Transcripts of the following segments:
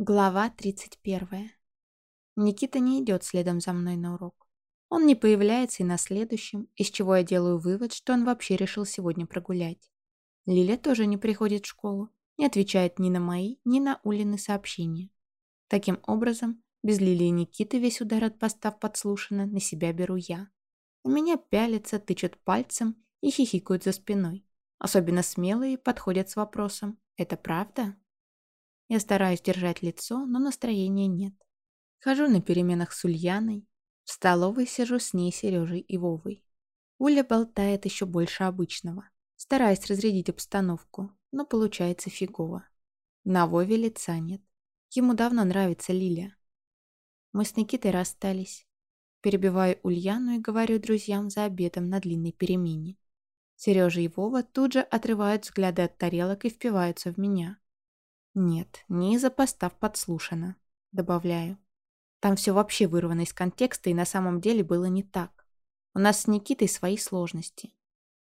Глава 31. Никита не идет следом за мной на урок. Он не появляется и на следующем, из чего я делаю вывод, что он вообще решил сегодня прогулять. Лиля тоже не приходит в школу, не отвечает ни на мои, ни на Улины сообщения. Таким образом, без Лили и Никиты весь удар от постав подслушано на себя беру я. На меня пялятся, тычут пальцем и хихикают за спиной. Особенно смелые подходят с вопросом «Это правда?» Я стараюсь держать лицо, но настроения нет. Хожу на переменах с Ульяной. В столовой сижу с ней, Сережей и Вовой. Уля болтает еще больше обычного. Стараюсь разрядить обстановку, но получается фигово. На Вове лица нет. Ему давно нравится Лиля. Мы с Никитой расстались. Перебиваю Ульяну и говорю друзьям за обедом на длинной перемене. Сережа и Вова тут же отрывают взгляды от тарелок и впиваются в меня. Нет, не из-за постав подслушано. Добавляю. Там все вообще вырвано из контекста и на самом деле было не так. У нас с Никитой свои сложности.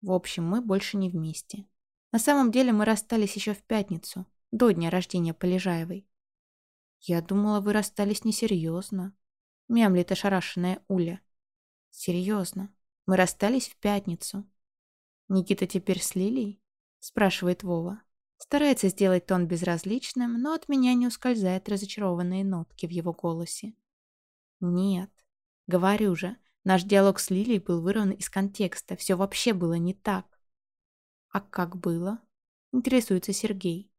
В общем, мы больше не вместе. На самом деле мы расстались еще в пятницу, до дня рождения Полежаевой. Я думала, вы расстались несерьезно. Мямлит ошарашенная Уля. Серьезно. Мы расстались в пятницу. Никита теперь с Лилией? Спрашивает Вова. Старается сделать тон безразличным, но от меня не ускользают разочарованные нотки в его голосе. Нет. Говорю же, наш диалог с Лилией был вырван из контекста. Все вообще было не так. А как было? Интересуется Сергей.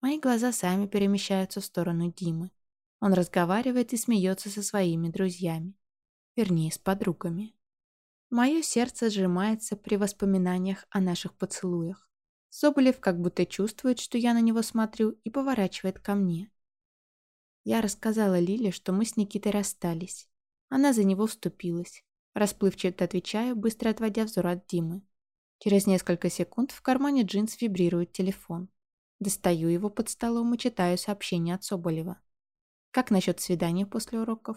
Мои глаза сами перемещаются в сторону Димы. Он разговаривает и смеется со своими друзьями. Вернее, с подругами. Мое сердце сжимается при воспоминаниях о наших поцелуях. Соболев как будто чувствует, что я на него смотрю, и поворачивает ко мне. Я рассказала Лиле, что мы с Никитой расстались. Она за него вступилась. Расплывчато отвечаю, быстро отводя взор от Димы. Через несколько секунд в кармане джинс вибрирует телефон. Достаю его под столом и читаю сообщение от Соболева. Как насчет свидания после уроков?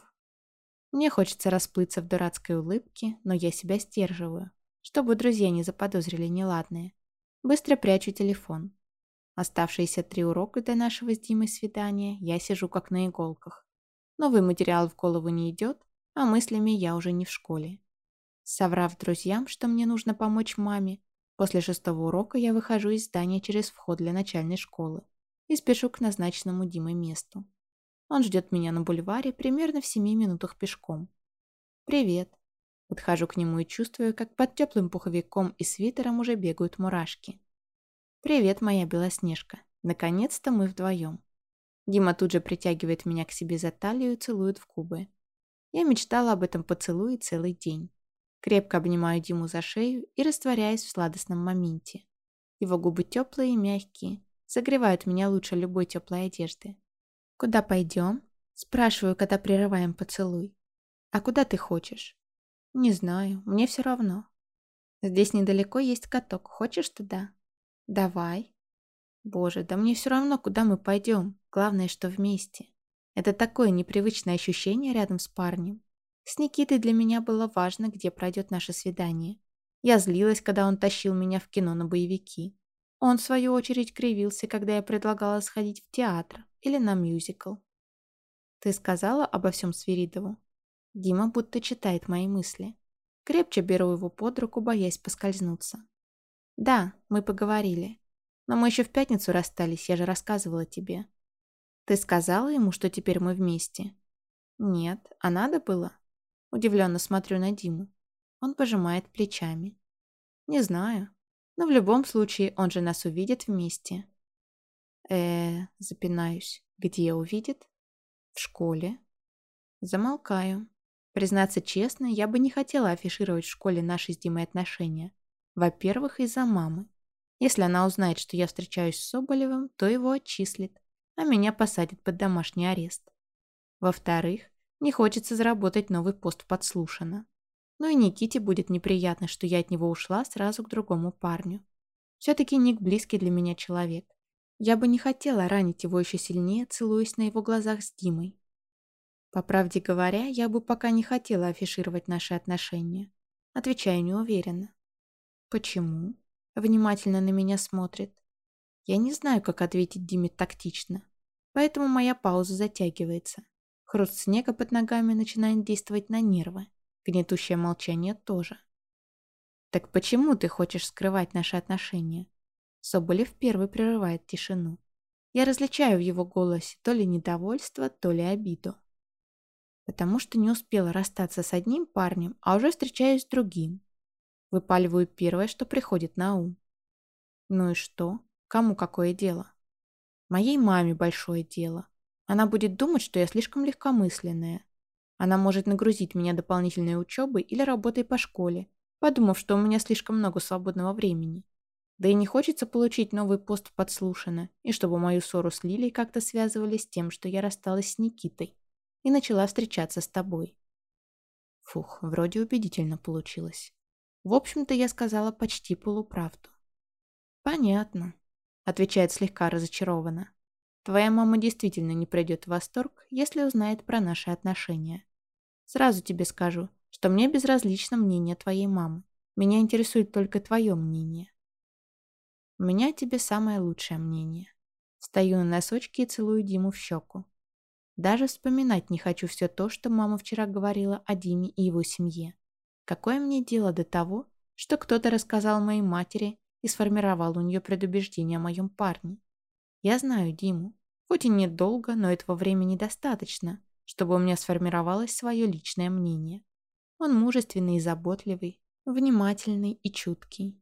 Мне хочется расплыться в дурацкой улыбке, но я себя сдерживаю, чтобы друзья не заподозрили неладное. Быстро прячу телефон. Оставшиеся три урока до нашего с Димой свидания я сижу как на иголках. Новый материал в голову не идет, а мыслями я уже не в школе. Соврав друзьям, что мне нужно помочь маме, после шестого урока я выхожу из здания через вход для начальной школы и спешу к назначенному Димой месту. Он ждет меня на бульваре примерно в семи минутах пешком. «Привет», Подхожу к нему и чувствую, как под теплым пуховиком и свитером уже бегают мурашки. «Привет, моя Белоснежка. Наконец-то мы вдвоем». Дима тут же притягивает меня к себе за талию и целует в губы. Я мечтала об этом поцелуе целый день. Крепко обнимаю Диму за шею и растворяюсь в сладостном моменте. Его губы теплые и мягкие, согревают меня лучше любой теплой одежды. «Куда пойдем?» Спрашиваю, когда прерываем поцелуй. «А куда ты хочешь?» «Не знаю, мне все равно. Здесь недалеко есть каток. Хочешь туда?» «Давай». «Боже, да мне все равно, куда мы пойдем. Главное, что вместе. Это такое непривычное ощущение рядом с парнем. С Никитой для меня было важно, где пройдет наше свидание. Я злилась, когда он тащил меня в кино на боевики. Он, в свою очередь, кривился, когда я предлагала сходить в театр или на мюзикл. «Ты сказала обо всем Свиридову?» Дима будто читает мои мысли. Крепче беру его под руку, боясь поскользнуться. «Да, мы поговорили. Но мы еще в пятницу расстались, я же рассказывала тебе. Ты сказала ему, что теперь мы вместе?» «Нет, а надо было?» Удивленно смотрю на Диму. Он пожимает плечами. «Не знаю. Но в любом случае он же нас увидит вместе». э запинаюсь. «Где увидит?» «В школе». Замолкаю. Признаться честно, я бы не хотела афишировать в школе наши с Димой отношения. Во-первых, из-за мамы. Если она узнает, что я встречаюсь с Соболевым, то его отчислит, а меня посадят под домашний арест. Во-вторых, не хочется заработать новый пост подслушано. Ну и Никите будет неприятно, что я от него ушла сразу к другому парню. Все-таки Ник близкий для меня человек. Я бы не хотела ранить его еще сильнее, целуясь на его глазах с Димой. По правде говоря, я бы пока не хотела афишировать наши отношения. Отвечаю неуверенно. Почему? Внимательно на меня смотрит. Я не знаю, как ответить Диме тактично. Поэтому моя пауза затягивается. Хруст снега под ногами начинает действовать на нервы. Гнетущее молчание тоже. «Так почему ты хочешь скрывать наши отношения?» Соболев первый прерывает тишину. Я различаю в его голосе то ли недовольство, то ли обиду. Потому что не успела расстаться с одним парнем, а уже встречаюсь с другим. Выпаливаю первое, что приходит на ум. Ну и что? Кому какое дело? Моей маме большое дело. Она будет думать, что я слишком легкомысленная. Она может нагрузить меня дополнительной учебой или работой по школе, подумав, что у меня слишком много свободного времени. Да и не хочется получить новый пост подслушано, и чтобы мою ссору с Лилей как-то связывали с тем, что я рассталась с Никитой и начала встречаться с тобой. Фух, вроде убедительно получилось. В общем-то, я сказала почти полуправду. «Понятно», — отвечает слегка разочарованно. «Твоя мама действительно не придет в восторг, если узнает про наши отношения. Сразу тебе скажу, что мне безразлично мнение твоей мамы. Меня интересует только твое мнение. У меня тебе самое лучшее мнение. Стою на носочке и целую Диму в щеку. Даже вспоминать не хочу все то, что мама вчера говорила о Диме и его семье. Какое мне дело до того, что кто-то рассказал моей матери и сформировал у нее предубеждение о моем парне? Я знаю Диму. Хоть и недолго, но этого времени достаточно, чтобы у меня сформировалось свое личное мнение. Он мужественный и заботливый, внимательный и чуткий.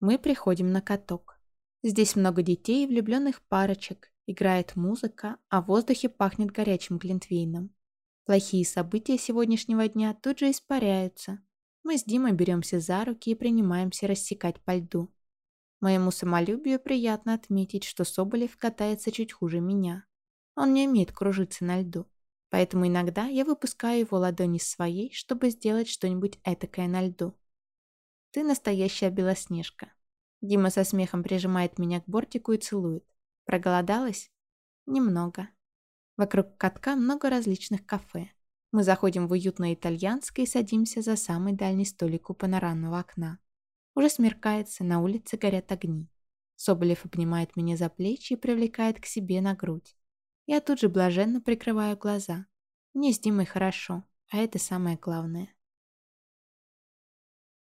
Мы приходим на каток. Здесь много детей и влюбленных парочек, играет музыка, а в воздухе пахнет горячим глинтвейном. Плохие события сегодняшнего дня тут же испаряются. Мы с Димой беремся за руки и принимаемся рассекать по льду. Моему самолюбию приятно отметить, что Соболев катается чуть хуже меня. Он не умеет кружиться на льду. Поэтому иногда я выпускаю его ладони своей, чтобы сделать что-нибудь этакое на льду. Ты настоящая белоснежка. Дима со смехом прижимает меня к бортику и целует. Проголодалась? Немного. Вокруг катка много различных кафе. Мы заходим в уютное итальянское и садимся за самый дальний столик у панорамного окна. Уже смеркается, на улице горят огни. Соболев обнимает меня за плечи и привлекает к себе на грудь. Я тут же блаженно прикрываю глаза. Мне с Димой хорошо, а это самое главное.